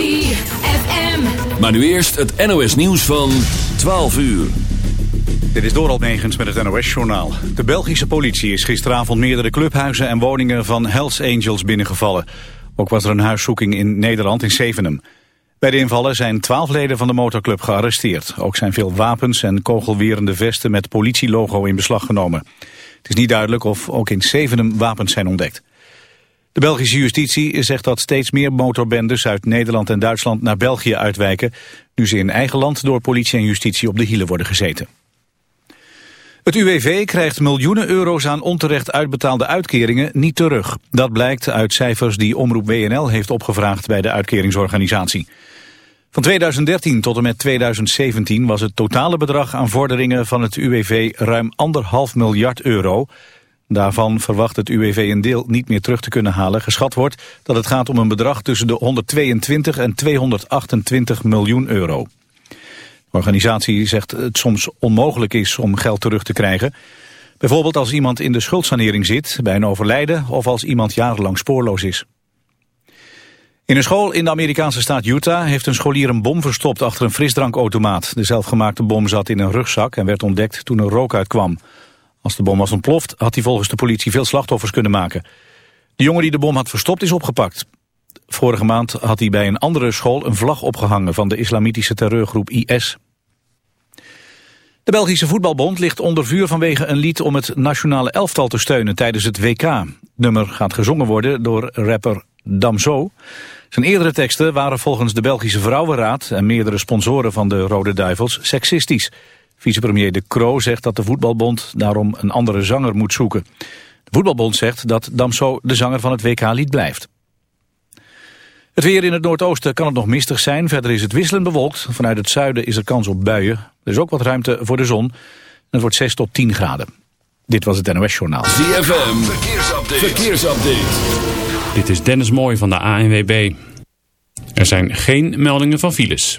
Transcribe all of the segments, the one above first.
ZFM. Maar nu eerst het NOS nieuws van 12 uur. Dit is Doral Negens met het NOS-journaal. De Belgische politie is gisteravond meerdere clubhuizen en woningen van Hells Angels binnengevallen. Ook was er een huiszoeking in Nederland in Zevenum. Bij de invallen zijn twaalf leden van de motorclub gearresteerd. Ook zijn veel wapens en kogelwerende vesten met politielogo in beslag genomen. Het is niet duidelijk of ook in Zevenum wapens zijn ontdekt. De Belgische justitie zegt dat steeds meer motorbendes uit Nederland en Duitsland naar België uitwijken, nu ze in eigen land door politie en justitie op de hielen worden gezeten. Het UWV krijgt miljoenen euro's aan onterecht uitbetaalde uitkeringen niet terug. Dat blijkt uit cijfers die Omroep WNL heeft opgevraagd bij de uitkeringsorganisatie. Van 2013 tot en met 2017 was het totale bedrag aan vorderingen van het UWV ruim anderhalf miljard euro. Daarvan verwacht het UWV een deel niet meer terug te kunnen halen. Geschat wordt dat het gaat om een bedrag tussen de 122 en 228 miljoen euro. De organisatie zegt het soms onmogelijk is om geld terug te krijgen. Bijvoorbeeld als iemand in de schuldsanering zit, bij een overlijden of als iemand jarenlang spoorloos is. In een school in de Amerikaanse staat Utah heeft een scholier een bom verstopt achter een frisdrankautomaat. De zelfgemaakte bom zat in een rugzak en werd ontdekt toen er rook uitkwam. Als de bom was ontploft had hij volgens de politie veel slachtoffers kunnen maken. De jongen die de bom had verstopt is opgepakt. Vorige maand had hij bij een andere school een vlag opgehangen van de islamitische terreurgroep IS. De Belgische voetbalbond ligt onder vuur vanwege een lied om het nationale elftal te steunen tijdens het WK. Nummer gaat gezongen worden door rapper Damso. Zijn eerdere teksten waren volgens de Belgische Vrouwenraad en meerdere sponsoren van de Rode Duivels seksistisch. Vicepremier De Croo zegt dat de voetbalbond daarom een andere zanger moet zoeken. De voetbalbond zegt dat Damso de zanger van het WK-lied blijft. Het weer in het noordoosten kan het nog mistig zijn. Verder is het wisselend bewolkt. Vanuit het zuiden is er kans op buien. Er is ook wat ruimte voor de zon. Het wordt 6 tot 10 graden. Dit was het NOS Journaal. ZFM, verkeersupdate. verkeersupdate. Dit is Dennis Mooij van de ANWB. Er zijn geen meldingen van files.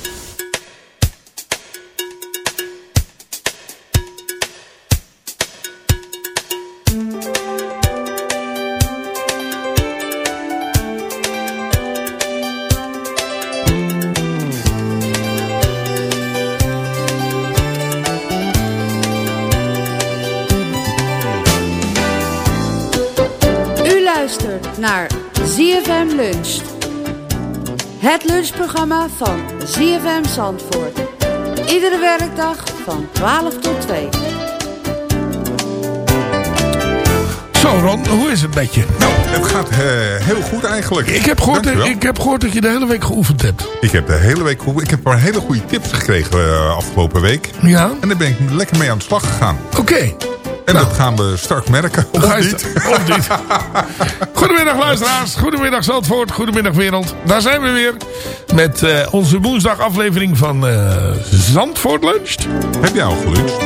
Het lunchprogramma van ZFM Zandvoort. Iedere werkdag van 12 tot 2. Zo Ron, hoe is het met je? Nou, het gaat eh, heel goed eigenlijk. Ik heb, gehoord, Dankjewel. ik heb gehoord dat je de hele week geoefend hebt. Ik heb de hele week Ik heb maar hele goede tips gekregen eh, afgelopen week. Ja? En daar ben ik lekker mee aan de slag gegaan. Oké. En dat gaan we straks merken. Of niet? Of niet. Goedemiddag luisteraars. Goedemiddag Zandvoort. Goedemiddag wereld. Daar zijn we weer. Met eh, onze woensdag aflevering van eh, Zandvoort Luncht. Heb jij al geluncht?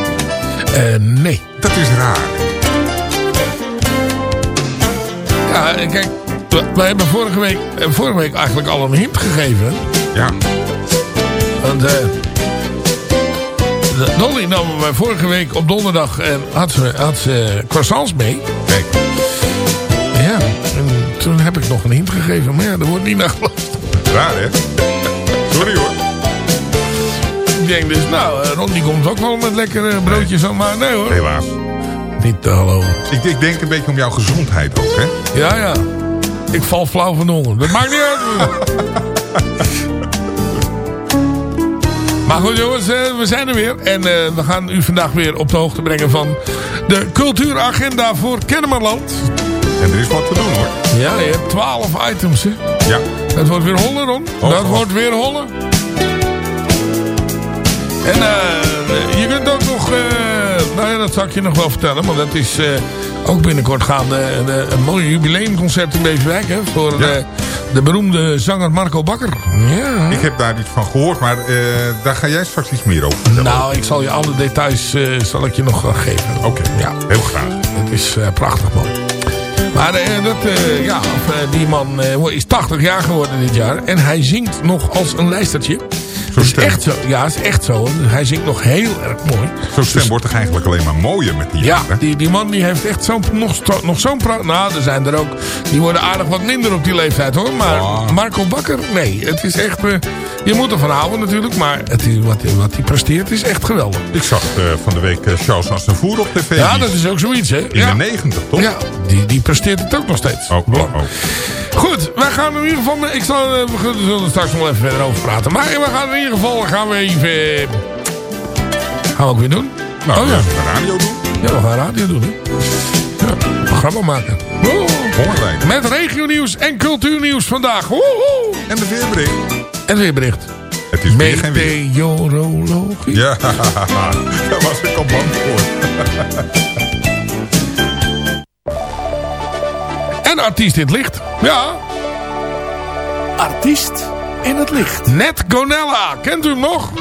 Eh, nee. Dat is raar. Ja, kijk. Wij hebben vorige week, vorige week eigenlijk al een hint gegeven. Ja. Want eh Dolly nam mij vorige week op donderdag en had ze, had ze croissants mee. Kijk. Ja, en toen heb ik nog een hint gegeven. Maar ja, er wordt niet naar geluisterd. Raar, hè? Sorry hoor. Ik denk dus, nou, eh, Ron die komt ook wel met lekkere broodjes aan. Maar nee hoor, Helaas. niet te geloven. Ik, ik denk een beetje om jouw gezondheid ook, hè? Ja, ja. Ik val flauw van de honger. Dat maakt niet uit. Maar goed jongens, eh, we zijn er weer. En eh, we gaan u vandaag weer op de hoogte brengen van de cultuuragenda voor Kennemerland. En er is wat te doen, hoor. Ja, je hebt 12 items hè. Ja. Dat wordt weer hollen, Ron. Oh, dat oh. wordt weer hollen. En eh, je kunt ook nog... nou ja, dat zal ik je nog wel vertellen. Maar dat is ook binnenkort gaan de, de- een mooi jubileumconcert in Beverwijk. Hè, voor Ja. De, de beroemde zanger Marco Bakker. Ja. Ik heb daar iets van gehoord, maar eh, daar ga jij straks iets meer over vertellen. Nou, ik zal je alle details eh, zal ik je nog gaan geven. Oké, Ja. heel graag. Het is eh, prachtig mooi. Maar eh, dat, eh, ja, of, eh, die man eh, is 80 jaar geworden dit jaar. En hij zingt nog als een lijstertje. Is stem, echt zo. Ja, is echt zo. Hij zingt nog heel erg mooi. zo'n stem wordt toch eigenlijk alleen maar mooier met die Ja, jaren? die, die man die heeft echt zo'n, nog, nog zo'n... Nou, er zijn er ook... Die worden aardig wat minder op die leeftijd hoor. Maar Ah. Marco Bakker, nee. Het is echt... eh, je moet ervan houden natuurlijk. Maar het is, wat, wat hij presteert is echt geweldig. Ik zag eh, van de week eh, Charles Aznavour op tv. Ja, dat is ook zoiets hè. In ja. de negentig, toch? Ja, die, die presteert het ook nog steeds. Oh, oh, oh. Goed, wij gaan in ieder geval... Ik zal, we zullen er straks nog wel even verder over praten. Maar we gaan in ieder geval... Gaan we even... Gaan we ook weer doen? Nou, oh ja. ja. de radio doen. Ja, we gaan radio doen, hè. Ja, programma maken. Hongerlijn. Met regionieuws en cultuurnieuws vandaag. Woehoe! En de weerbericht. En weerbericht. Het is weer geen weer. Meteorologie. Ja, daar was ik al bang voor. En artiest in het licht. Ja, Artiest in het licht. Net Gonella. Kent u hem nog?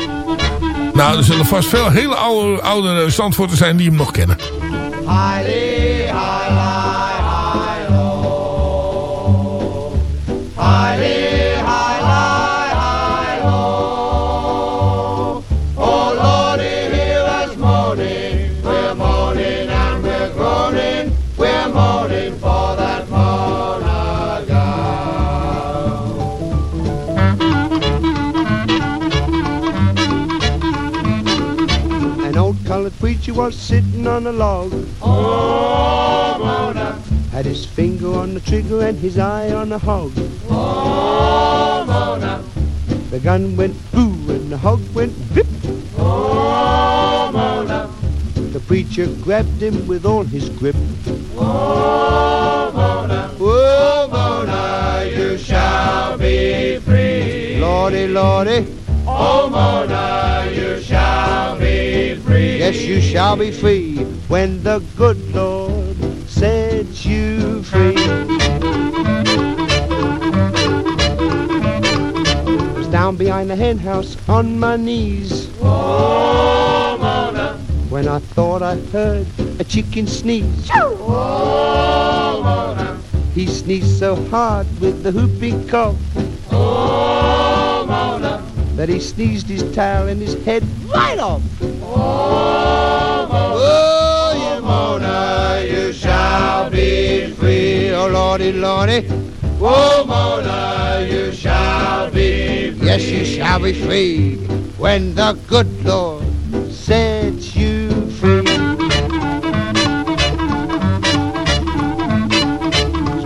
Nou, er zullen vast veel hele oude, oude zijn die hem nog kennen. Preacher was sitting on a log. Oh, Mona. Had his finger on the trigger and his eye on the hog. Oh, Mona. The gun went boo and the hog went vip. Oh, Mona. The preacher grabbed him with all his grip. Oh, Mona. Oh, Mona, you shall be free. Lordy, Lordy. Oh, Mona, you shall be free. Yes, you shall be free when the good Lord sets you free. was down behind the hen house on my knees. Oh, Mona. When I thought I heard a chicken sneeze. Oh, Mona. He sneezed so hard with the whooping cough. Oh, Mona. That he sneezed his tail and his head right off. Oh, Mona. You you shall be free. Oh, Lordy, Lordy. Oh, Mona, you shall be free. Yes, you shall be free when the good Lord sets you free.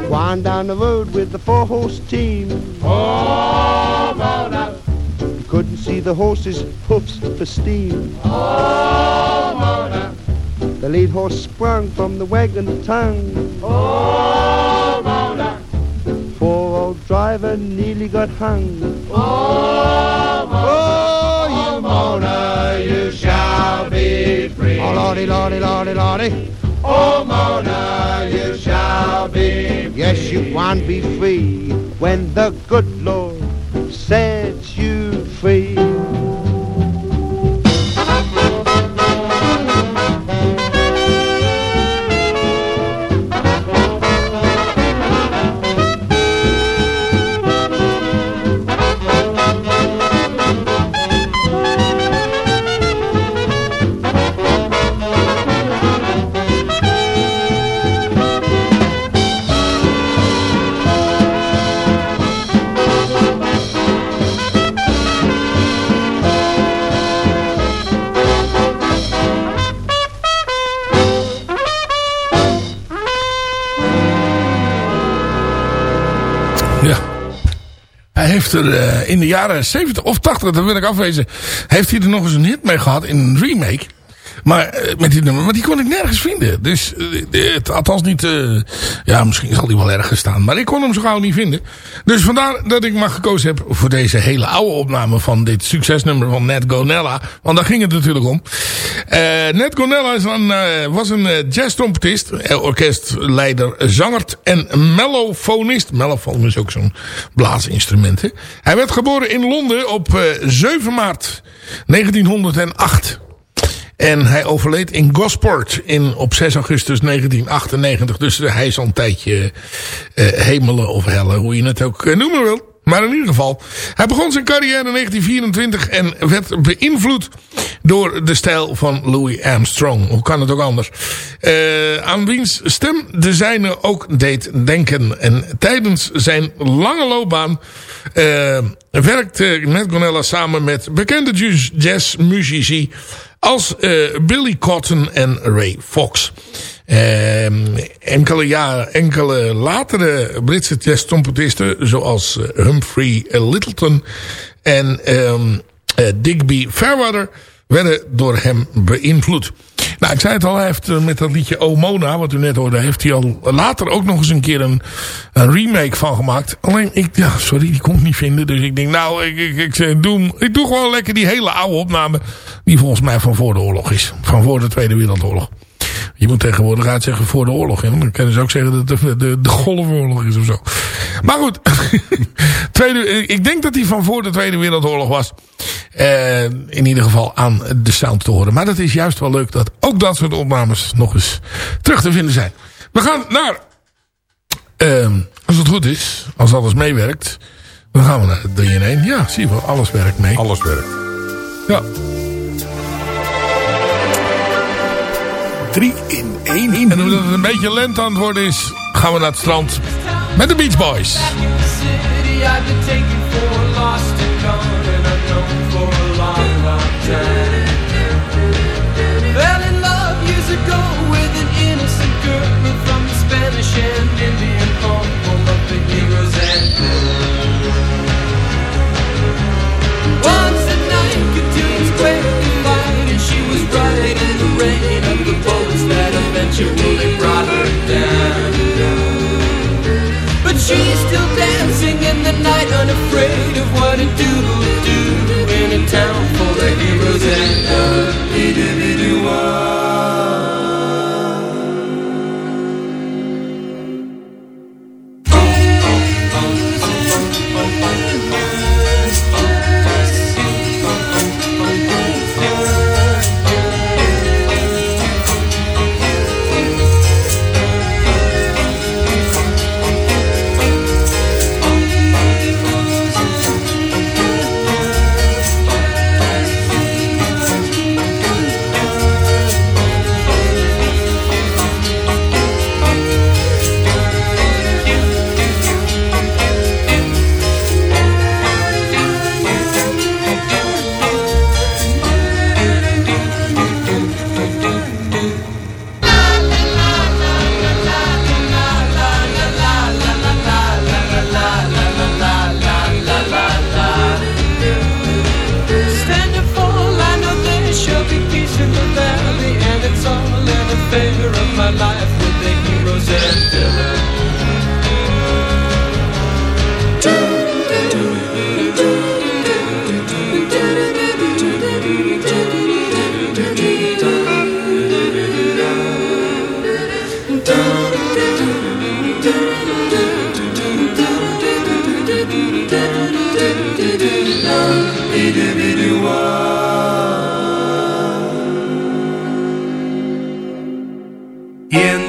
Wind down the road with the four-horse team. Oh, Mona. Couldn't see the horses' hoofs for steam. Oh, Mona. The lead horse sprung from the wagon tongue. Oh, Mona. Poor old driver nearly got hung. Oh, Mona. Oh, you Mona, you shall be free. Oh, Lordy, Lordy, Lordy, Lordy. Oh, Mona, you shall be. Yes, you can be free when the good Lord eh, in de jaren 70 of 80, dat wil ik afwezen, heeft hij er nog eens een hit mee gehad in een remake. Maar, eh, met die nummer, maar die kon ik nergens vinden. Dus, eh, het, althans niet, ja, misschien zal die wel ergens staan. Maar ik kon hem zo gauw niet vinden. Dus vandaar dat ik maar gekozen heb voor deze hele oude opname van dit succesnummer van Ned Gonella. Want daar ging het natuurlijk om. Eh Ned een, eh, was een eh, jazztrompetist, orkestleider, zanger en mellofonist. Mellofoon is ook zo'n blaasinstrument. Hij werd geboren in Londen op eh, 7 maart 1908. En hij overleed in Gosport in, op 6 augustus 1998. Dus hij is al een tijdje eh, hemelen of hellen, hoe je het ook noemen wil. Maar in ieder geval, hij begon zijn carrière in 1924 en werd beïnvloed door de stijl van Louis Armstrong. Hoe kan het ook anders? Eh, aan wiens stem de zijne ook deed denken. En tijdens zijn lange loopbaan eh, werkte Ned Gonella samen met bekende jazz- jazzmuzici als eh, Billy Cotton en Ray Fox. Ehm, enkele, ja, enkele latere Britse jazztrompetisten zoals eh, Humphrey Littleton en ehm, eh, Digby Fairweather werden door hem beïnvloed. Nou, ik zei het al, hij heeft eh, met dat liedje O Mona, wat u net hoorde, heeft hij al later ook nog eens een keer een, remake van gemaakt. Alleen, ik, ja, sorry, die kon ik niet vinden. Dus ik denk, nou, ik, ik, ik, ik doe gewoon lekker die hele oude opname, die volgens mij van voor de oorlog is. Van voor de Tweede Wereldoorlog. Je moet tegenwoordig uitzeggen voor de oorlog. Hè? Dan kunnen ze ook zeggen dat het de, de, de Golfoorlog is of zo. Maar goed. tweede, ik denk dat die van voor de Tweede Wereldoorlog was. Eh, in ieder geval aan de sound te horen. Maar dat is juist wel leuk dat ook dat soort opnames nog eens terug te vinden zijn. We gaan naar... ehm, als het goed is, als alles meewerkt... dan gaan we naar het 3 in 1. Ja, zie je wel, alles werkt mee. Alles werkt. Ja. 3 in 1. En omdat het een beetje lente aan het worden is, gaan we naar het strand met de Beach Boys. I've been taken for lost and gone and unknown for a long, long time.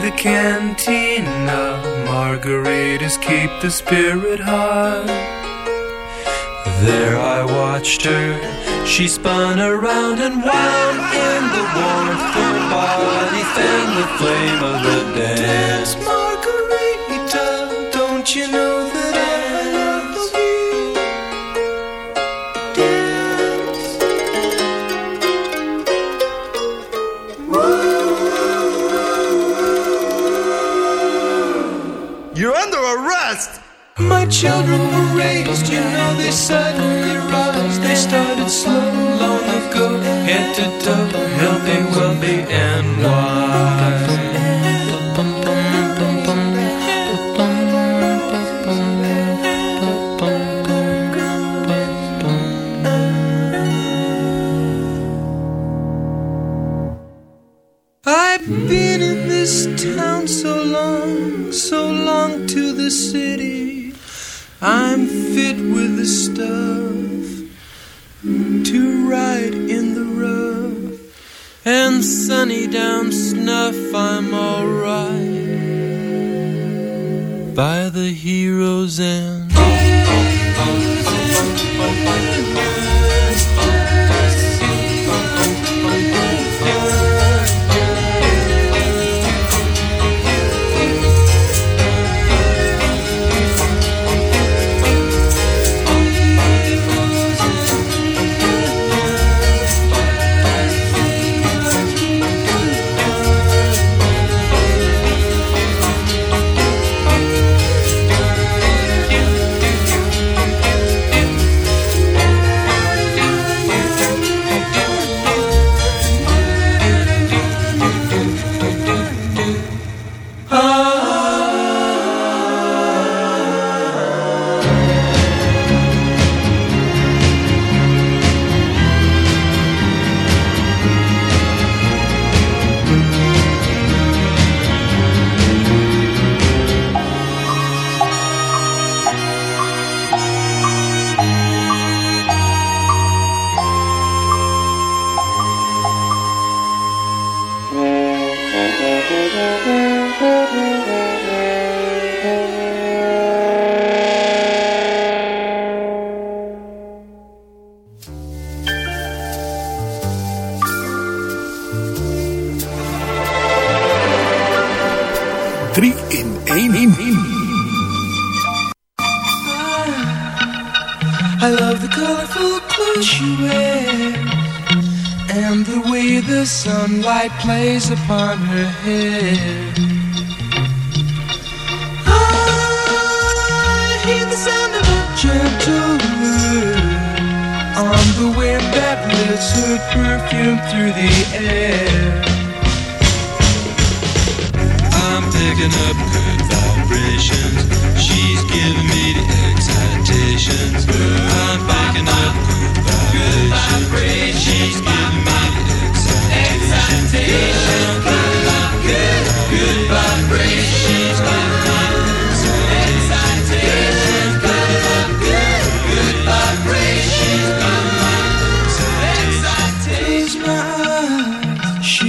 The cantina. Margaritas keep the spirit high. There I watched her. She spun around and wound in the warmth. Her body fanned the flame of the dance. My children were raised, you know they suddenly rise. They started slow long ago, head to toe, healthy, wealthy, and wise. I've been in this town so long, so long to the city. I'm fit with the stuff to ride in the rough. And sunny down snuff, I'm alright by the hero's end. gossip on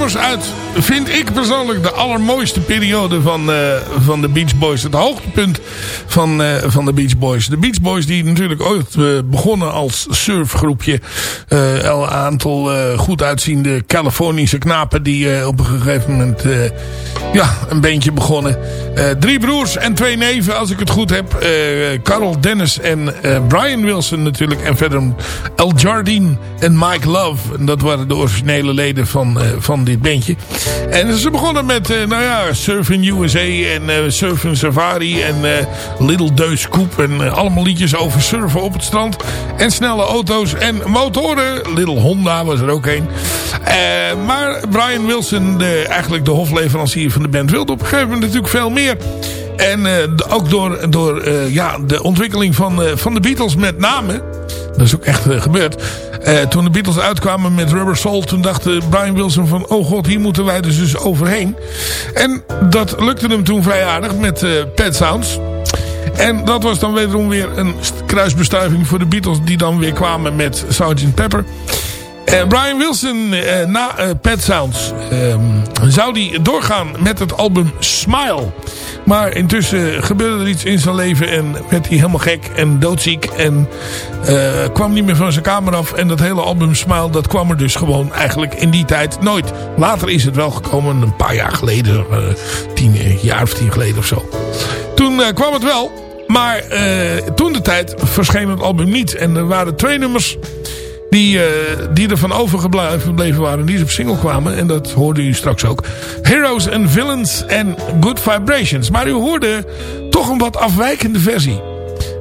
nummers uit vind ik persoonlijk de allermooiste periode van, eh, van de Beach Boys. Het hoogtepunt van, eh, van de Beach Boys. De Beach Boys die natuurlijk ooit eh, begonnen als surfgroepje. Een aantal goed uitziende Californische knapen die op een gegeven moment ja, een beentje begonnen. Drie broers en twee neven als ik het goed heb. Carl Dennis en Brian Wilson natuurlijk. En verder El Jardine en Mike Love. Dat waren de originele leden van, van dit bandje. En ze begonnen met, eh, nou ja, Surfing USA en eh Surfing Safari en eh, Little Deus Scoop. En allemaal liedjes over surfen op het strand. En snelle auto's en motoren. Little Honda was er ook een. Maar Brian Wilson, de, eigenlijk de hofleverancier van de band, wilde op een gegeven moment natuurlijk veel meer. En ook door, door ja, de ontwikkeling van, van de Beatles met name. Dat is ook echt gebeurd. Eh, toen de Beatles uitkwamen met Rubber Soul. Toen dacht eh, Brian Wilson van... Oh god, hier moeten wij dus, dus overheen. En dat lukte hem toen vrij aardig met eh Pet Sounds. En dat was dan wederom weer een st- kruisbestuiving voor de Beatles. Die dan weer kwamen met Sgt. Pepper. Eh, Brian Wilson eh, na eh, Pet Sounds ehm, zou die doorgaan met het album Smile. Maar intussen gebeurde er iets in zijn leven en werd hij helemaal gek en doodziek. En kwam niet meer van zijn kamer af. En dat hele album Smile, dat kwam er dus gewoon eigenlijk in die tijd nooit. Later is het wel gekomen, een paar jaar geleden. tien jaar of tien geleden of zo. Toen kwam het wel. Maar toen de tijd verscheen het album niet. En er waren twee nummers die, eh, die ervan overgebleven waren. Die op single kwamen. En dat hoorde u straks ook. Heroes and Villains en Good Vibrations. Maar u hoorde toch een wat afwijkende versie.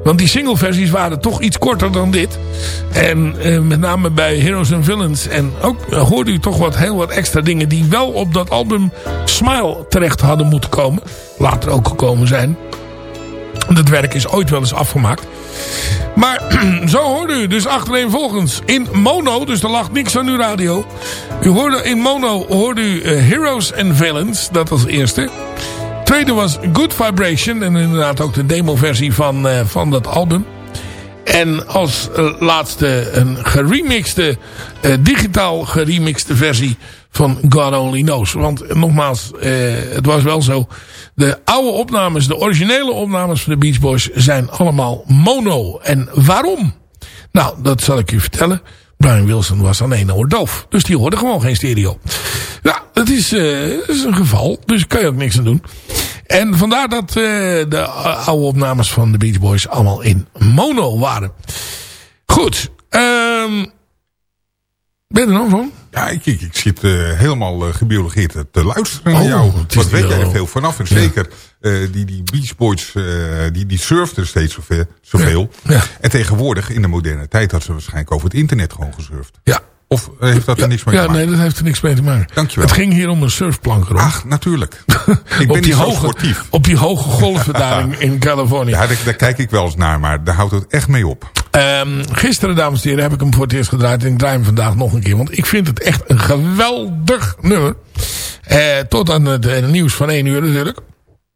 Want die singleversies waren toch iets korter dan dit. En eh, met name bij Heroes and Villains. En ook eh, hoorde u toch wat heel wat extra dingen. Die wel op dat album Smile terecht hadden moeten komen. Later ook gekomen zijn. Dat werk is ooit wel eens afgemaakt. Maar zo hoorde u dus achtereenvolgens in mono, dus er lag niks aan uw radio. U hoorde in mono hoorde u eh, Heroes and Villains, dat als eerste. Tweede was Good Vibration en inderdaad ook de demoversie van, eh, van dat album. En als eh, laatste een geremixte, digitaal geremixte versie van God Only Knows. Want nogmaals, het was wel zo. De oude opnames, de originele opnames van de Beach Boys zijn allemaal mono. En waarom? Nou, dat zal ik u vertellen. Brian Wilson was aan één oor doof. Dus die hoorde gewoon geen stereo. Ja, dat is, eh, is een geval. Dus kan je ook niks aan doen. En vandaar dat eh, de oude opnames van de Beach Boys allemaal in mono waren. Goed. ehm ben je er nog van? Ja, ik, ik, ik zit eh, helemaal eh, gebiologeerd te luisteren naar Oh, jou. Wat weet jij er veel vanaf? En Ja. zeker eh, die, die Beach Boys, die, die surfden steeds zoveel. zoveel. Ja. En tegenwoordig, in de moderne tijd, had ze waarschijnlijk over het internet gewoon gesurfd. Ja. Of heeft dat er niks mee ja, te maken? nee, dat heeft er niks mee te maken. Dankjewel. Het ging hier om een surfplank, Ron. Ach, natuurlijk. ik ben niet die zo hoge, sportief. op die hoge golven daar in, in Californië. Ja, daar, daar kijk ik wel eens naar, maar daar houdt het echt mee op. Ehm, gisteren, dames en heren, heb ik hem voor het eerst gedraaid. En ik draai hem vandaag nog een keer. Want ik vind het echt een geweldig nummer. Eh, tot aan het eh, nieuws van 1 uur natuurlijk.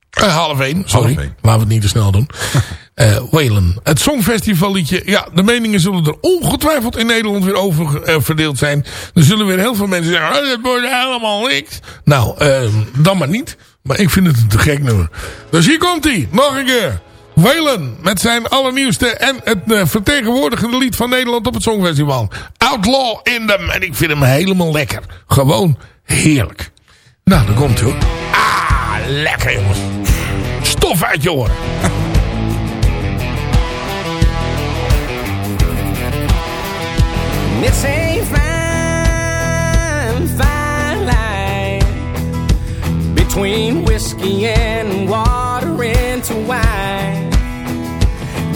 Eh, half 1, sorry. Half. Laten we het niet te snel doen. Eh Whalen. Het Songfestival liedje. Ja, de meningen zullen er ongetwijfeld in Nederland weer over verdeeld zijn. Er zullen weer heel veel mensen zeggen. Oh, dat wordt helemaal niks. Nou, ehm, dan maar niet. Maar ik vind het een te gek nummer. Dus hier komt hij. Nog een keer. Whalen met zijn allernieuwste en het eh, vertegenwoordigende lied van Nederland op het Songfestival. Outlaw in them. En ik vind hem helemaal lekker. Gewoon heerlijk. Nou, daar komt hij hoor. Ah, lekker jongens. Stof uit je oren. It's line between whiskey and water into wine.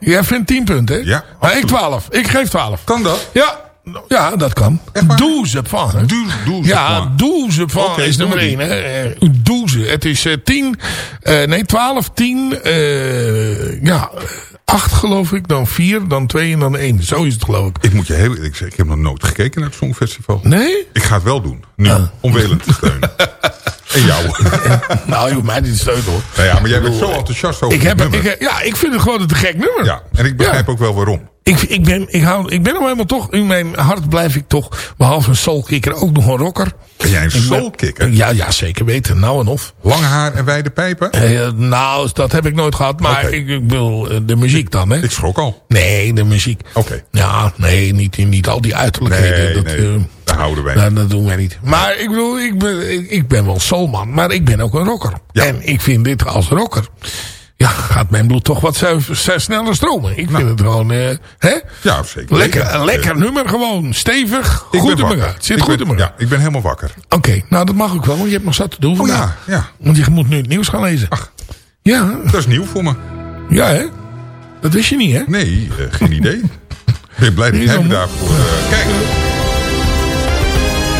Jij vindt 10 punten, hè? Ja, Maar ik absoluut. 12. Ik geef 12. Kan dat? Ja, ja dat kan. Douze van. hè? Douze Ja, douze van Oké, is doe nummer maar 1. Hè? Eh, Douze. Het is eh, 10, eh, nee 12, 10, eh, ja, 8 geloof ik, dan 4, dan 2 en dan 1. Zo is het geloof ik. Ik moet je heel eerlijk zeggen, ik heb nog nooit gekeken naar het Songfestival. Nee? Ik ga het wel doen. Nu, Ah. om Welen te steunen. en jou. nou, je hoeft mij niet te steunen hoor. nou ja, maar jij bent zo enthousiast over Ik heb, nummer. ik, ja, ik vind het gewoon een te gek nummer. ja, en ik begrijp ook wel waarom. Ik, ik, ben, ik, hou, ik ben nou helemaal toch, in mijn hart blijf ik toch, behalve een soulkicker, ook nog een rocker. Ben jij een soulkicker? Ja, ja, zeker weten. Nou en of. Lang haar en wijde pijpen? Eh, nou, dat heb ik nooit gehad. Maar ik, ik wil eh, de muziek dan, hè? Ik schrok al. Nee, de muziek. Oké. Ja, nee, niet, niet al die uiterlijkheden. Nee, dat, nee, eh, daar houden wij nou, niet. dat doen wij niet. Maar ik bedoel, ik ben, ik, ik ben wel soulman, maar ik ben ook een rocker. Ja. En ik vind dit als rocker... Ja, gaat mijn bloed toch wat sneller stromen. Ik vind het gewoon... eh hè? Ja, zeker. Lekker, een lekker nummer gewoon. Stevig. ik goed in elkaar. Zit Ik goed ben- in elkaar. Ja, ik ben helemaal wakker. Oké, nou dat mag ook wel, want je hebt nog zat te doen Oh vandaag. ja, ja. Want je moet nu het nieuws gaan lezen. Ach. Ja, Dat is nieuw voor me. ja hè? Dat wist je niet, hè? Nee, eh, geen idee. Ik ben blij dat Hier jij me dan. daarvoor... eh kijk.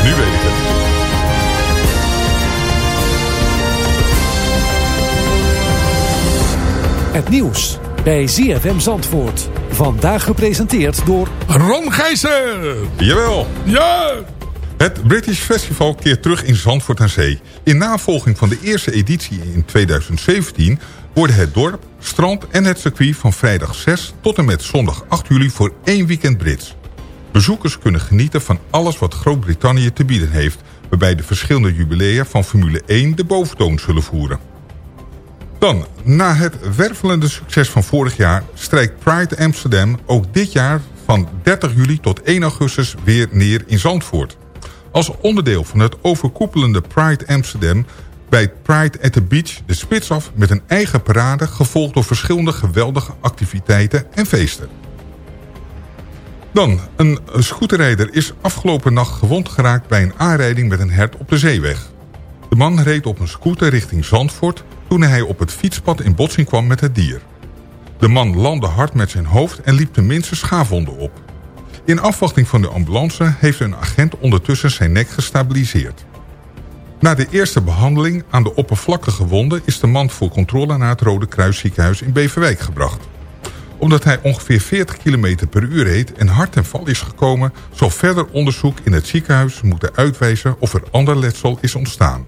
Nu weet ik het. Het nieuws bij ZFM Zandvoort. Vandaag gepresenteerd door... Ron Gijzer! Jawel. Ja! Het British Festival keert terug in Zandvoort aan Zee. In navolging van de eerste editie in 2017... worden het dorp, strand en het circuit van vrijdag 6 tot en met zondag 8 juli voor één weekend Brits. Bezoekers kunnen genieten van alles wat Groot-Brittannië te bieden heeft... waarbij de verschillende jubilea van Formule 1 de boventoon zullen voeren. Dan, na het wervelende succes van vorig jaar... strijkt Pride Amsterdam ook dit jaar van 30 juli tot 1 augustus weer neer in Zandvoort. Als onderdeel van het overkoepelende Pride Amsterdam... bij Pride at the Beach de spits af met een eigen parade... gevolgd door verschillende geweldige activiteiten en feesten. Dan, een scooterrijder is afgelopen nacht gewond geraakt... bij een aanrijding met een hert op de zeeweg. De man reed op een scooter richting Zandvoort... toen hij op het fietspad in botsing kwam met het dier. De man landde hard met zijn hoofd en liep tenminste schaafwonden op. In afwachting van de ambulance heeft een agent ondertussen zijn nek gestabiliseerd. Na de eerste behandeling aan de oppervlakkige wonden... is de man voor controle naar het Rode Kruisziekenhuis in Beverwijk gebracht. Omdat hij ongeveer 40 km per uur reed en hard ten val is gekomen... zal verder onderzoek in het ziekenhuis moeten uitwijzen of er ander letsel is ontstaan.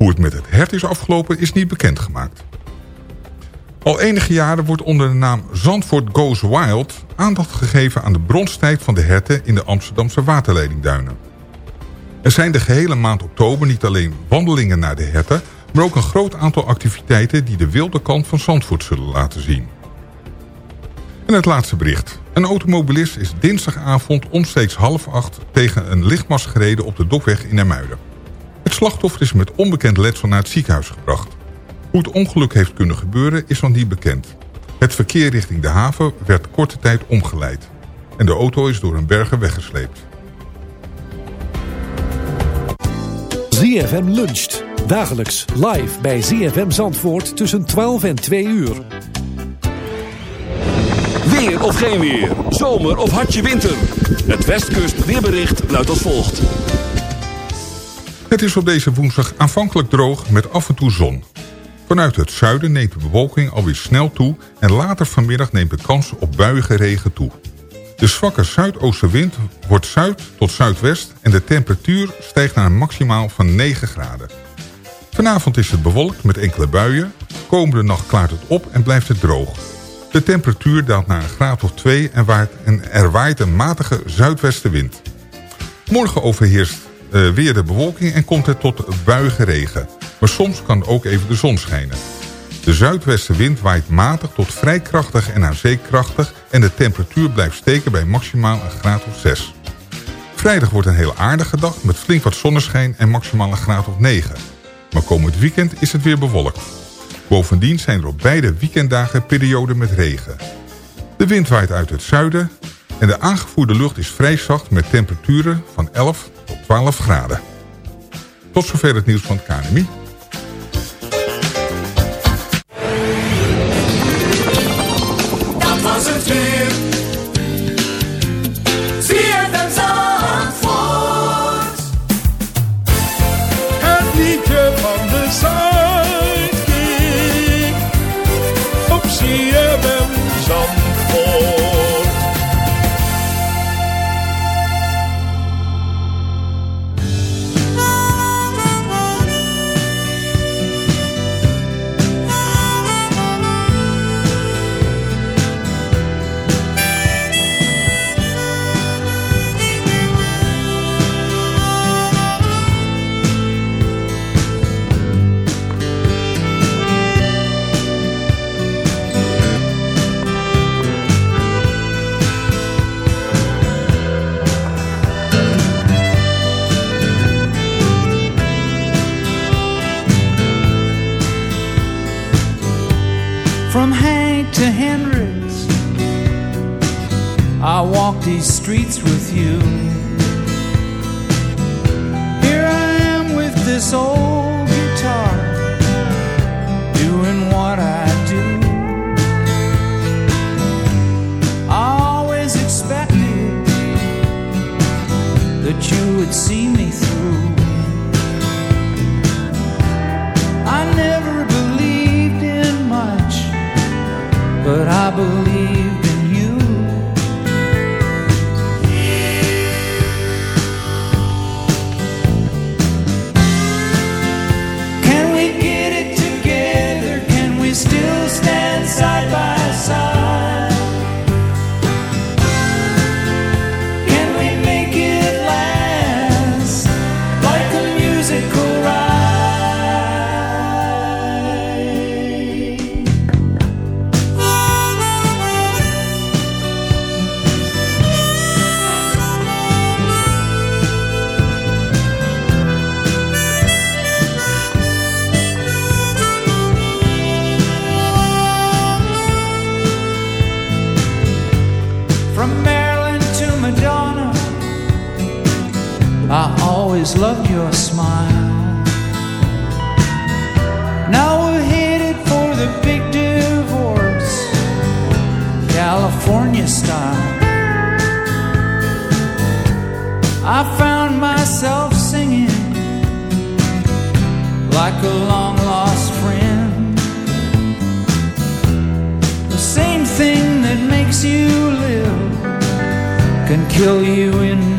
Hoe het met het hert is afgelopen is niet bekendgemaakt. Al enige jaren wordt onder de naam Zandvoort Goes Wild... aandacht gegeven aan de bronstijd van de herten in de Amsterdamse waterleidingduinen. Er zijn de gehele maand oktober niet alleen wandelingen naar de herten... maar ook een groot aantal activiteiten die de wilde kant van Zandvoort zullen laten zien. En het laatste bericht. Een automobilist is dinsdagavond omstreeks half acht... tegen een lichtmast gereden op de Dokweg in Ermuiden. Het slachtoffer is met onbekend letsel naar het ziekenhuis gebracht. Hoe het ongeluk heeft kunnen gebeuren is nog niet bekend. Het verkeer richting de haven werd korte tijd omgeleid. En de auto is door een berger weggesleept. ZFM luncht. Dagelijks live bij ZFM Zandvoort tussen 12 en 2 uur. Weer of geen weer. Zomer of hartje winter. Het Westkust weerbericht luidt als volgt. Het is op deze woensdag aanvankelijk droog met af en toe zon. Vanuit het zuiden neemt de bewolking alweer snel toe... en later vanmiddag neemt de kans op buiige regen toe. De zwakke zuidoostenwind wordt zuid tot zuidwest... en de temperatuur stijgt naar een maximaal van 9 graden. Vanavond is het bewolkt met enkele buien. Komende nacht klaart het op en blijft het droog. De temperatuur daalt naar een graad of 2 en, waait, en er waait een matige zuidwestenwind. Morgen overheerst weer de bewolking en komt het tot buiige regen. Maar soms kan ook even de zon schijnen. De zuidwestenwind waait matig tot vrij krachtig en aan zee krachtig... en de temperatuur blijft steken bij maximaal een graad of 6. Vrijdag wordt een heel aardige dag met flink wat zonneschijn en maximaal een graad of 9. Maar komend weekend is het weer bewolkt. Bovendien zijn er op beide weekenddagen perioden met regen. De wind waait uit het zuiden en de aangevoerde lucht is vrij zacht met temperaturen van 11 tot 12 graden. Tot zover het nieuws van het KNMI. empty streets with I found myself singing like a long lost friend. The same thing that makes you live can kill you in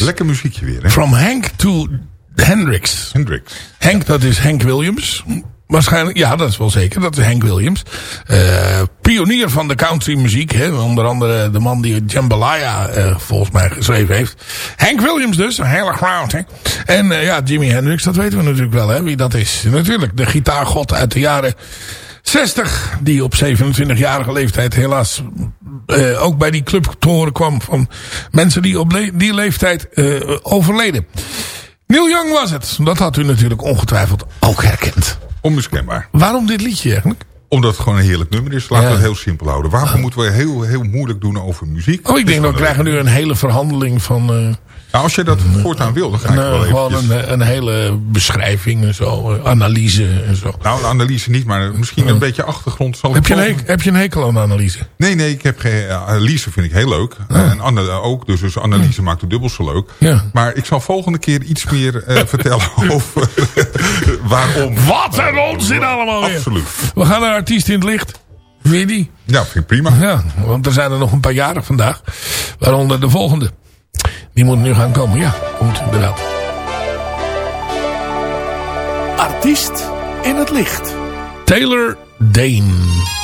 Lekker muziekje weer, hè? From Hank to Hendrix. Hendrix. Hank, dat is Hank Williams. Waarschijnlijk, ja, dat is wel zeker. Dat is Hank Williams. Eh, pionier van de country muziek. Hè? Onder andere de man die Jambalaya eh, volgens mij geschreven heeft. Hank Williams dus. Een hele ground. Hè? En eh, ja, Jimi Hendrix, dat weten we natuurlijk wel. Hè? Wie dat is. Natuurlijk, de gitaargod uit de jaren 60. Die op 27-jarige leeftijd helaas eh, ook bij die club te horen kwam. Van mensen die op le- die leeftijd eh, overleden. Neil Young was het. Dat had u natuurlijk ongetwijfeld ook herkend. Onmiskenbaar. Waarom dit liedje eigenlijk? Omdat het gewoon een heerlijk nummer is. Laten we Ja. het heel simpel houden. Waarom moeten we heel, heel moeilijk doen over muziek? Oh, ik denk, dan gewoon krijgen we nu een hele verhandeling van... eh, Nou, als je dat voortaan wil, dan ga ik een, wel eh, gewoon een, een hele beschrijving en zo. eh, analyse en zo. Nou, een analyse niet, maar misschien een beetje achtergrond. Zal ik Heb je, een heb je een hekel aan analyse? Nee, nee, ik heb geen... eh, Analyse vind ik heel leuk. En Anne ook, dus, dus analyse maakt het dubbel zo leuk. Ja. Maar ik zal volgende keer iets meer eh, vertellen over waarom. Wat een onzin allemaal weer. Absoluut. We gaan naar Artiest in het Licht. Vind je die? Ja, vind ik prima. Ja, want er zijn er nog een paar jaren vandaag. Waaronder de volgende. Die moet nu gaan komen. Ja, komt inderdaad. Artiest in het licht. Taylor Dane.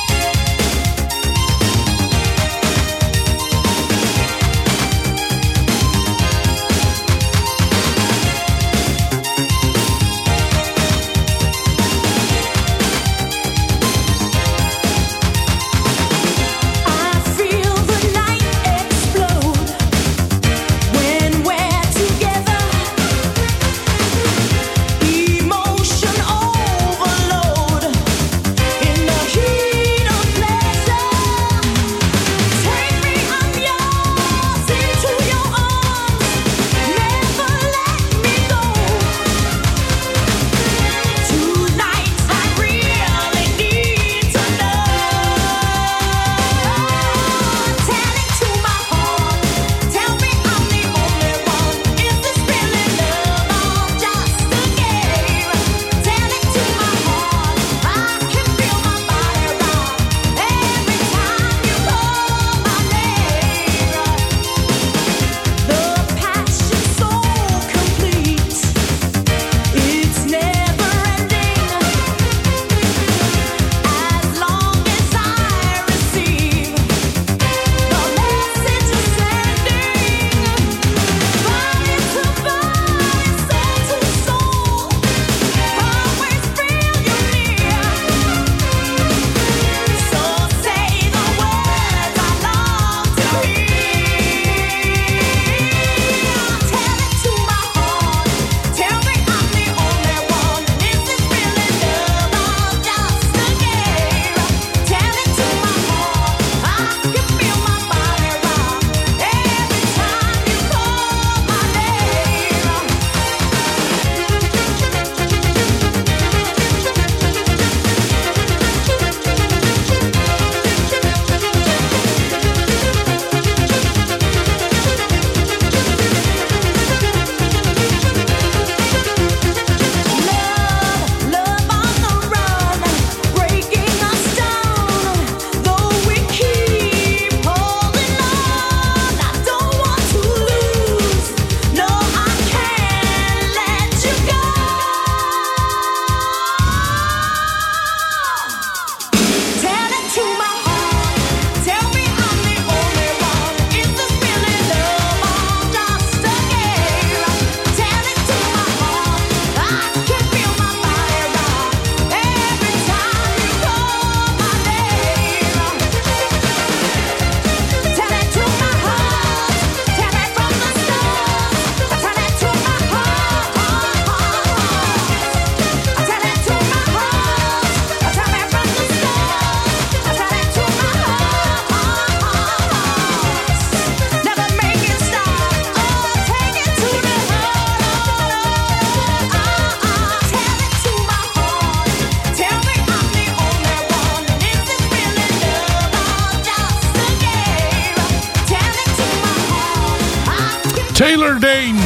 Taylor Dane.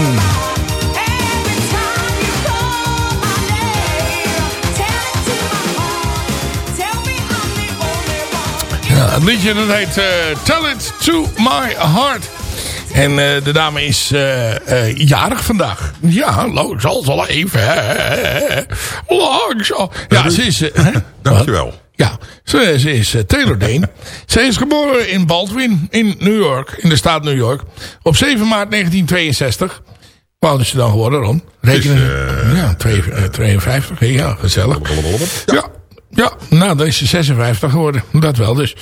Ja, het liedje dat heet eh, Tell It To My Heart. En eh, de dame is eh, jarig vandaag. Ja, lang zal al even. Lang zal. Ja, ze is... Dankjewel. Ja, ze, ze is eh, Taylor Dane. ze is geboren in Baldwin in New York, in de staat New York. Op 7 maart 1962. Hoe oud is ze dan geworden, Ron? Rekenen. ja, twee- eh, 52. hè? Ja, gezellig. Ja, ja, nou, dan is ze 56 geworden. Dat wel dus.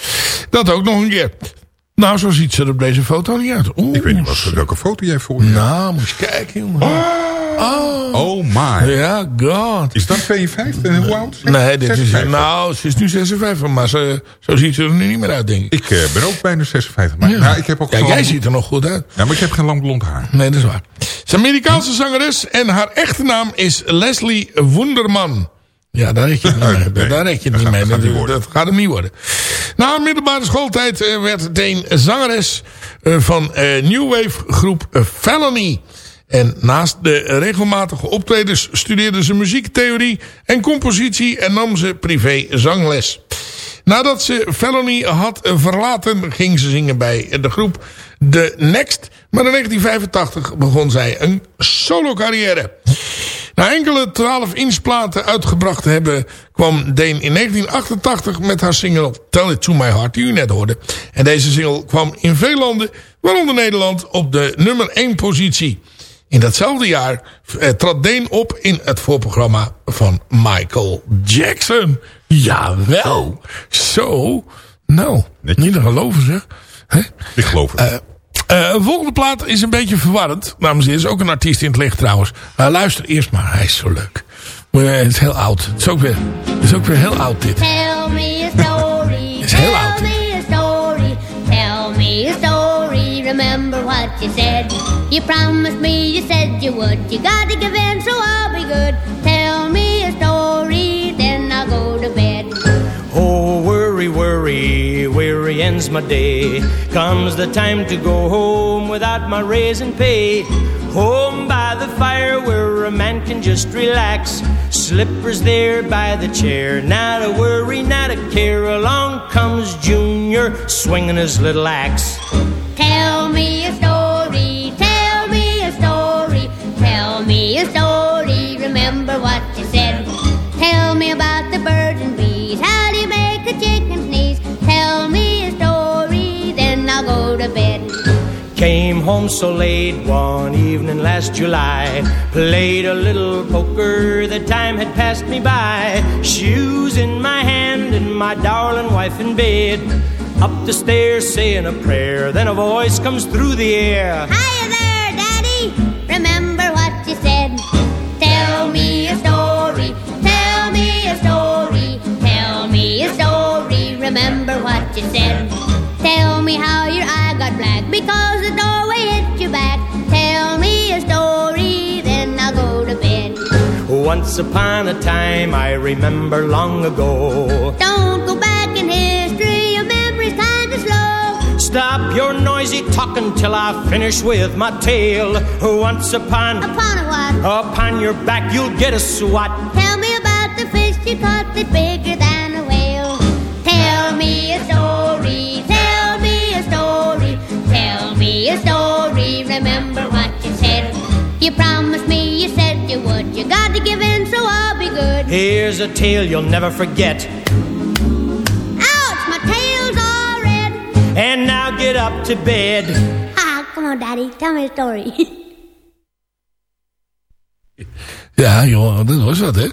Dat ook nog een keer. Nou, zo ziet ze er op deze foto niet uit. Oeh, Ik weet niet wat, welke foto jij voor je nou, moet je kijken, jongen. Oh. Oh my. Ja, god. Is dat 52? En hoe oud? Nee, dit is, 56. nou, ze is nu 56, maar ze, zo ziet ze er nu niet meer uit, denk ik. Ik eh, ben ook bijna 56. Maar Ja. nou, ik heb ook Ja, jij ziet er nog goed uit. Ja, maar ik heb geen lang blond haar. Nee, dat is waar. Ze is Amerikaanse zangeres en haar echte naam is Leslie Wonderman. Ja, daar red je het niet mee. Nee, daar red je het niet gaat- mee. Dat, dat gaat hem niet worden. Na middelbare schooltijd eh, werd Deen zangeres eh, van New Wave groep Felony. En naast de regelmatige optredens studeerde ze muziektheorie en compositie en nam ze privé zangles. Nadat ze Felony had verlaten, ging ze zingen bij de groep The Next. Maar in 1985 begon zij een solo carrière. Na enkele 12 inchplaten uitgebracht te hebben... kwam Dane in 1988 met haar single Tell It To My Heart... die u net hoorde. En deze single kwam in veel landen, waaronder Nederland... op de nummer 1 positie. In datzelfde jaar eh, trad Dane op in het voorprogramma van Michael Jackson. Jawel. Zo. Nou, niet te geloven zeg. Hè? Ik geloof het. Eh, eh, volgende plaat is een beetje verwarrend. Dames en heren, is ook een artiest in het licht trouwens. Maar luister eerst maar, hij is zo leuk. Maar, het is heel oud. Het is ook weer, het is ook weer heel oud dit. Tell me a story. Is heel Tell oud. me a story. Tell me a story. Remember what you said. You promised me, you said you would. You gotta give in, so I'll be good. Tell me a story, then I'll go to bed. Oh, worry, worry, weary ends my day. Comes the time to go home without my raise and pay. Home by the fire where a man can just relax. Slippers there by the chair. Not a worry, not a care. Along comes Junior swinging his little axe. Tell me a story. Tell me a story. Remember what you said. Tell me about the birds and bees. How do you make a chicken sneeze? Tell me a story, then I'll go to bed. Came home so late one evening last July. Played a little poker, the time had passed me by. Shoes in my hand and my darling wife in bed. Up the stairs saying a prayer, then a voice comes through the air. Hiya there, what you said. Tell me how your eye got black because the doorway hit you back. Tell me a story, then I'll go to bed. Once upon a time, I remember long ago. Don't go back in history. Your memory's kinda slow. Stop your noisy talking till I finish with my tale. Once upon, Upon a what? upon your back, you'll get a swat. Tell me about the fish you caught that's bigger than promised me, you said you would. You got to give in, so I'll be good. Here's a tale you'll never forget. Ouch, my tail's all red. And now get up to bed. Ah, come on, Daddy. Tell me a story. Ja, joh, dat was wat, hè?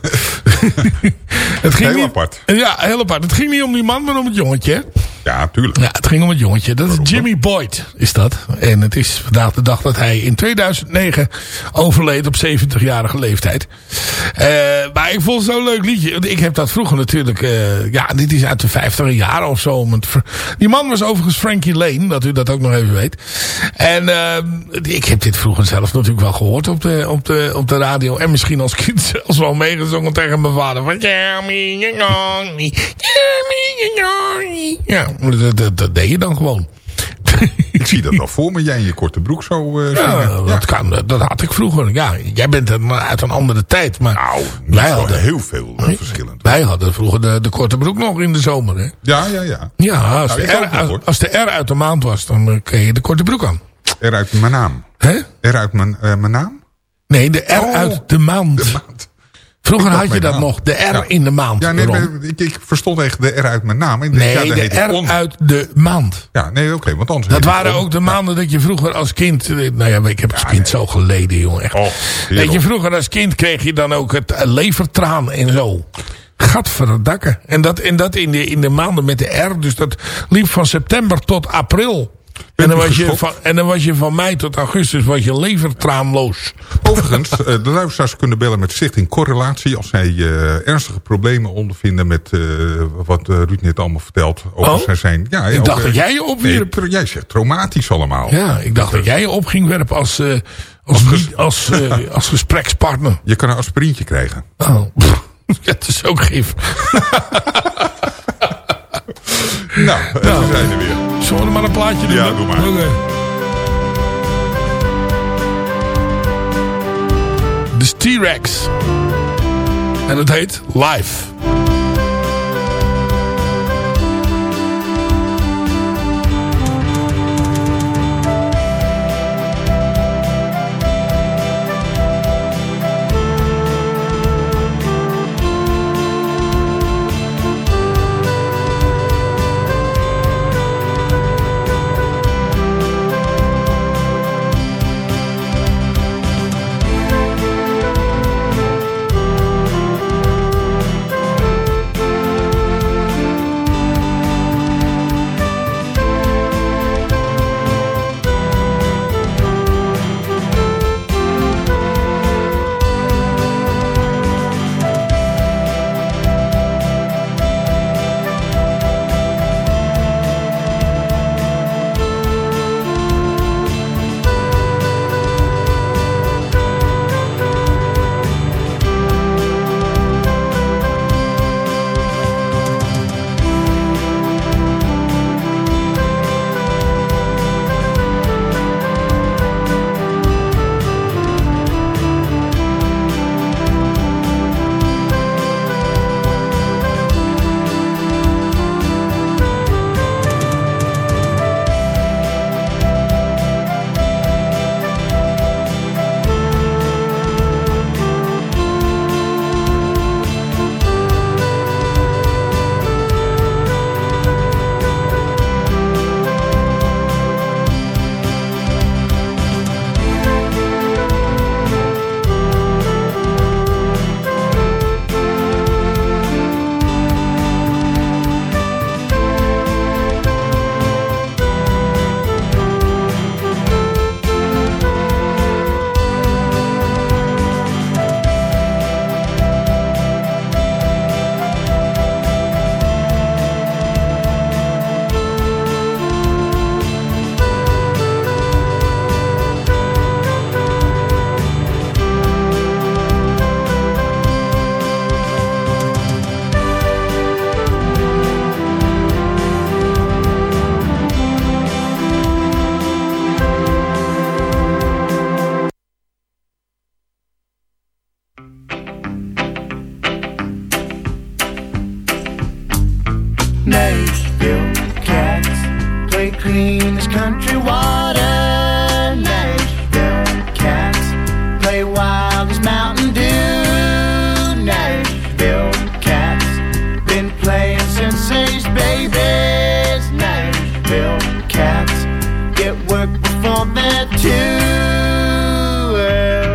het ging Heel niet, apart. Ja, heel apart. Het ging niet om die man, maar om het jongetje, hè? Ja, tuurlijk. Ja, het ging om het jongetje. Dat is Jimmy Boyd, is dat. En het is vandaag de dag dat hij in 2009 overleed op 70-jarige leeftijd. Eh, maar ik vond het zo'n leuk liedje. Ik heb dat vroeger natuurlijk... eh, ja, dit is uit de 50 jaren of zo. Die man was overigens Frankie Lane, dat u dat ook nog even weet. En eh, ik heb dit vroeger zelf natuurlijk wel gehoord op de, op de, op de radio. En misschien als kind zelfs wel meegezongen tegen mijn vader. Van, Jeremy, Jeremy, Jeremy. Ja, dat, dat, dat deed je dan gewoon. Ik zie dat wel voor me. Jij in je korte broek zo Ja, zingen. dat kan. Dat had ik vroeger. Ja, jij bent uit een andere tijd. Maar Nou, wij hadden, heel veel eh, verschillend. wij hadden vroeger de, de korte broek nog in de zomer. Hè? Ja, ja, ja. Ja, als, Nou, de R, nog, als, hoor. als de R uit de maand was, dan eh, kreeg je de korte broek aan. Er uit mijn naam. Hè? Er uit mijn, mijn naam? Nee, de R Oh, uit de maand. Vroeger Ik dacht had je dat naam. nog, de R Ja. in de maand. Ja, nee, ik, ik verstond echt de R uit mijn naam. Nee, ja, de R uit de maand. Ja, nee, oké, want anders Dat waren ook de maanden dat je vroeger als kind... eh, Nou ja, ik heb als kind zo geleden, jongen. Echt. Weet je, vroeger als kind kreeg je dan ook het eh, levertraan en zo. Gadverdakke. En dat, en dat in, de, in de maanden met de R. Dus dat liep van september tot april. En dan, was je van, en dan was je van mei tot augustus was je levertraanloos. Overigens, eh, de luisteraars kunnen bellen met Stichting Correlatie... als zij eh, ernstige problemen ondervinden met eh, wat Ruud net allemaal vertelt. Over Oh? zijn, zijn, ja, Ik dacht dat jij je opwierp. nee, jij zegt traumatisch allemaal. Ja, ik dacht dat jij je op ging werpen als, als, als, als gesprekspartner. Je kan een aspirintje krijgen. Oh, dat is ook gif. Nou, eh, we zijn er weer. Zullen we maar een plaatje doen? Ja, doe maar. Oké. De T-Rex. En het heet Live.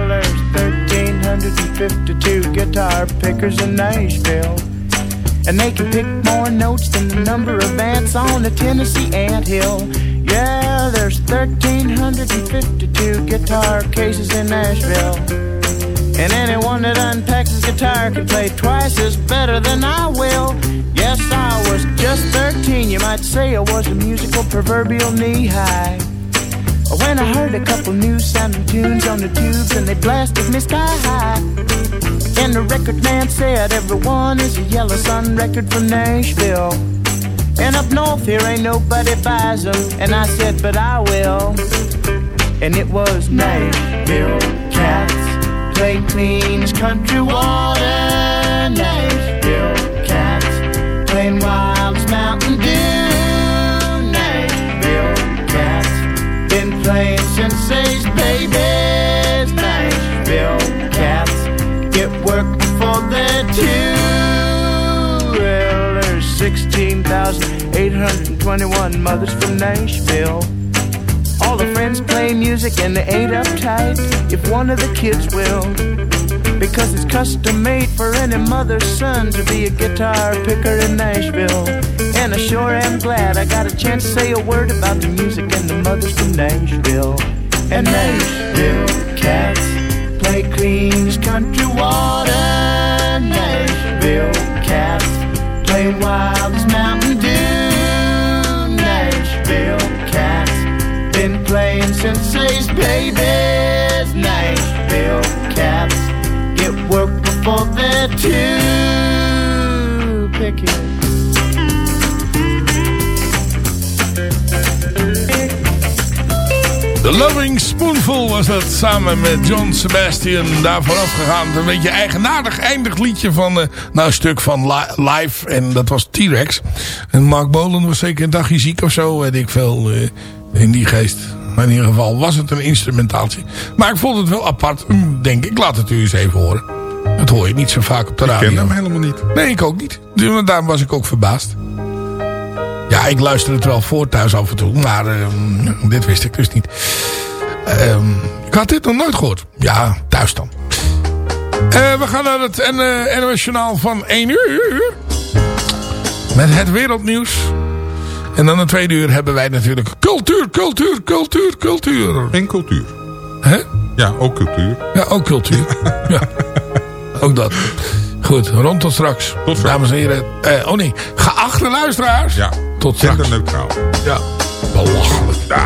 There's 1,352 guitar pickers in Nashville. And they can pick more notes than the number of ants on the Tennessee anthill. Yeah, there's 1,352 guitar cases in Nashville. And anyone that unpacks his guitar can play twice as better than I will. Yes, I was just 13. You might say I was a musical proverbial knee high. When I heard a couple new sounding tunes on the tubes and they blasted me sky high. And the record man said everyone is a Yellow Sun record from Nashville. And up north here ain't nobody buys them. And I said, but I will. And it was Nashville cats play clean country water. Nashville cats playing wild two. Well, there's 16,821 mothers from Nashville. All the friends play music and they ain't uptight if one of the kids will. Because it's custom made for any mother's son to be a guitar picker in Nashville. And I sure am glad I got a chance to say a word about the music and the mothers from Nashville. And Nashville cats play as country water. Nashville cats play wild as Mountain Dew. Nashville cats been playing since they's babies. Nashville cats get work before they're too picky. The Loving Spoonful was dat samen met John Sebastian. Daar vooraf gegaan. Een beetje eigenaardig eindig liedje van uh, nou, een stuk van li live. En dat was T-Rex. En Mark Bolan was zeker een dagje ziek of zo. Weet ik veel. Uh, in die geest. Maar in ieder geval was het een instrumentaaltje. Maar ik vond het wel apart. Denk ik, laat het u eens even horen. Dat hoor je niet zo vaak op de radio. Ik ken hem helemaal niet. Nee, ik ook niet. Dus daarom was ik ook verbaasd. Ja, ik luister het wel voor thuis af en toe. Maar uh, dit wist ik dus niet. Uh, ik had dit nog nooit gehoord. Ja, thuis dan. Uh, we gaan naar het uh, NOS Journaal van 1 uur. Met het wereldnieuws. En dan een tweede uur hebben wij natuurlijk cultuur, cultuur, cultuur, cultuur. En cultuur. Hè? Ja, ook cultuur. Ja, ook cultuur. ja. Ook dat. Goed, rond tot straks. Tot straks. Dames en heren. Uh, oh nee, geachte luisteraars. Ja, tot straks. neutraal. Ja, belachelijk. Ja.